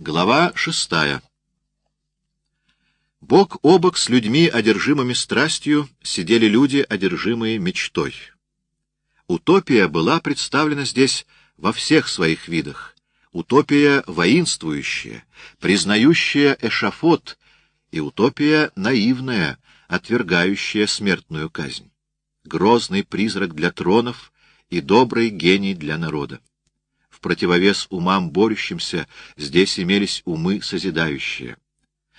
Глава шестая. Бок о бок с людьми, одержимыми страстью, сидели люди, одержимые мечтой. Утопия была представлена здесь во всех своих видах. Утопия воинствующая, признающая эшафот, и утопия наивная, отвергающая смертную казнь. Грозный призрак для тронов и добрый гений для народа. Противовес умам борющимся здесь имелись умы созидающие.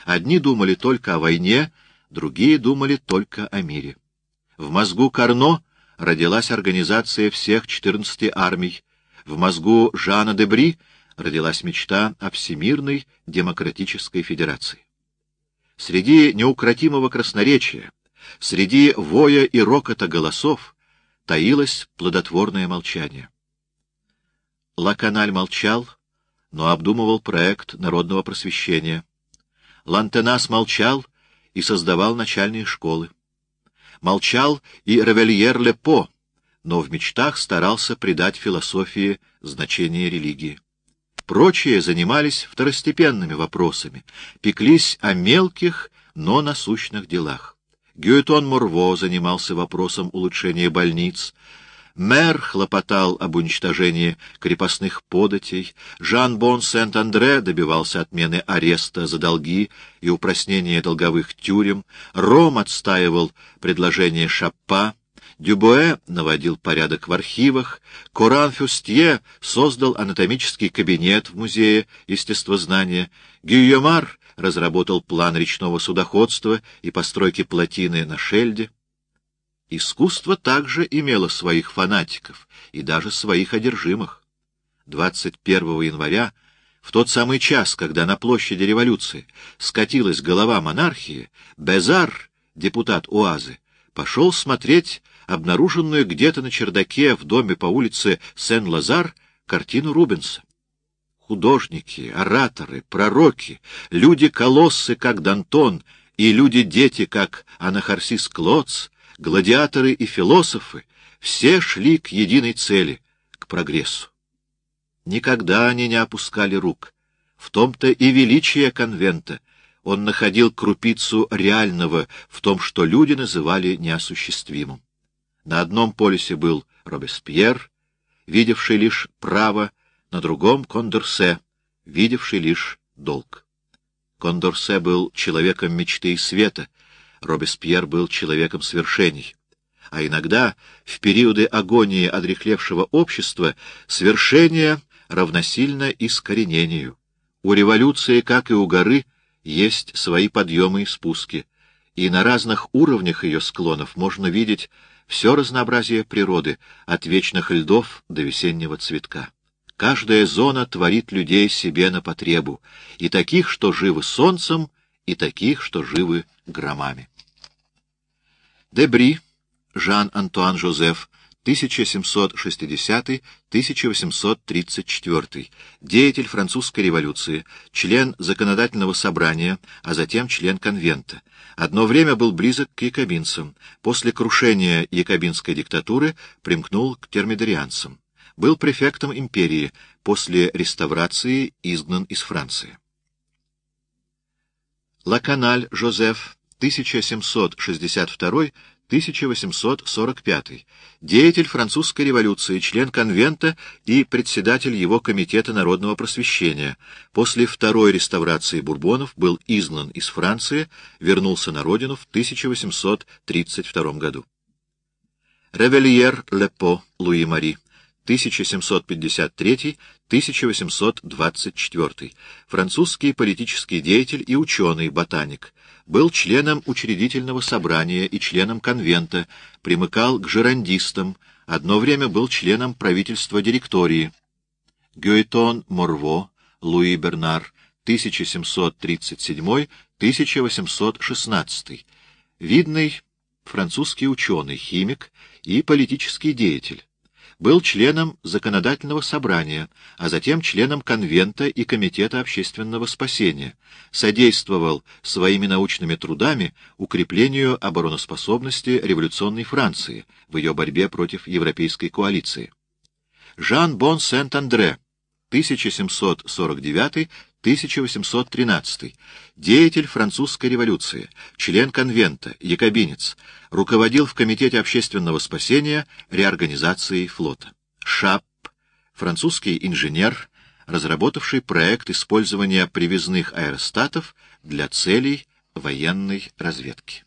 Одни думали только о войне, другие думали только о мире. В мозгу Карно родилась организация всех 14 армий, в мозгу Жана де Бри родилась мечта о Всемирной демократической федерации. Среди неукротимого красноречия, среди воя и рокота голосов таилось плодотворное молчание. Лаканаль молчал, но обдумывал проект народного просвещения. Лантенас молчал и создавал начальные школы. Молчал и Равельер Лепо, но в мечтах старался придать философии значение религии. Прочие занимались второстепенными вопросами, пеклись о мелких, но насущных делах. Гюйтон Мурво занимался вопросом улучшения больниц, Мэр хлопотал об уничтожении крепостных податей, Жан-Бон Сент-Андре добивался отмены ареста за долги и упростнения долговых тюрем, Ром отстаивал предложение Шаппа, Дюбуэ наводил порядок в архивах, Коран Фюстье создал анатомический кабинет в Музее естествознания, Гийомар разработал план речного судоходства и постройки плотины на Шельде. Искусство также имело своих фанатиков и даже своих одержимых. 21 января, в тот самый час, когда на площади революции скатилась голова монархии, Безар, депутат УАЗы, пошел смотреть обнаруженную где-то на чердаке в доме по улице Сен-Лазар картину Рубенса. Художники, ораторы, пророки, люди-колоссы, как Дантон, и люди-дети, как Анахарсис Клоц, гладиаторы и философы все шли к единой цели — к прогрессу. Никогда они не опускали рук. В том-то и величие конвента. Он находил крупицу реального в том, что люди называли неосуществимым. На одном полюсе был Робеспьер, видевший лишь право, на другом — Кондорсе, видевший лишь долг. Кондорсе был человеком мечты и света — Робеспьер был человеком свершений. А иногда, в периоды агонии одрехлевшего общества, свершение равносильно искоренению. У революции, как и у горы, есть свои подъемы и спуски, и на разных уровнях ее склонов можно видеть все разнообразие природы, от вечных льдов до весеннего цветка. Каждая зона творит людей себе на потребу, и таких, что живы солнцем, и таких, что живы громами. Дебри, Жан-Антуан Жозеф, 1760-1834, деятель французской революции, член законодательного собрания, а затем член конвента. Одно время был близок к якобинцам. После крушения якобинской диктатуры примкнул к термидорианцам. Был префектом империи, после реставрации изгнан из Франции. Лаканаль Жозеф, 1762-1845, деятель французской революции, член конвента и председатель его комитета народного просвещения. После второй реставрации бурбонов был изгнан из Франции, вернулся на родину в 1832 году. Ревельер Лепо Луи Мари 1753-1824, французский политический деятель и ученый-ботаник, был членом учредительного собрания и членом конвента, примыкал к жерандистам, одно время был членом правительства директории. Гюйтон Морво, Луи Бернар, 1737-1816, видный французский ученый, химик и политический деятель был членом Законодательного собрания, а затем членом Конвента и Комитета общественного спасения, содействовал своими научными трудами укреплению обороноспособности революционной Франции в ее борьбе против европейской коалиции. Жан Бон Сент-Андре, 1749 1813. Деятель французской революции, член конвента, якобинец, руководил в Комитете общественного спасения реорганизацией флота. Шап, французский инженер, разработавший проект использования привязных аэростатов для целей военной разведки.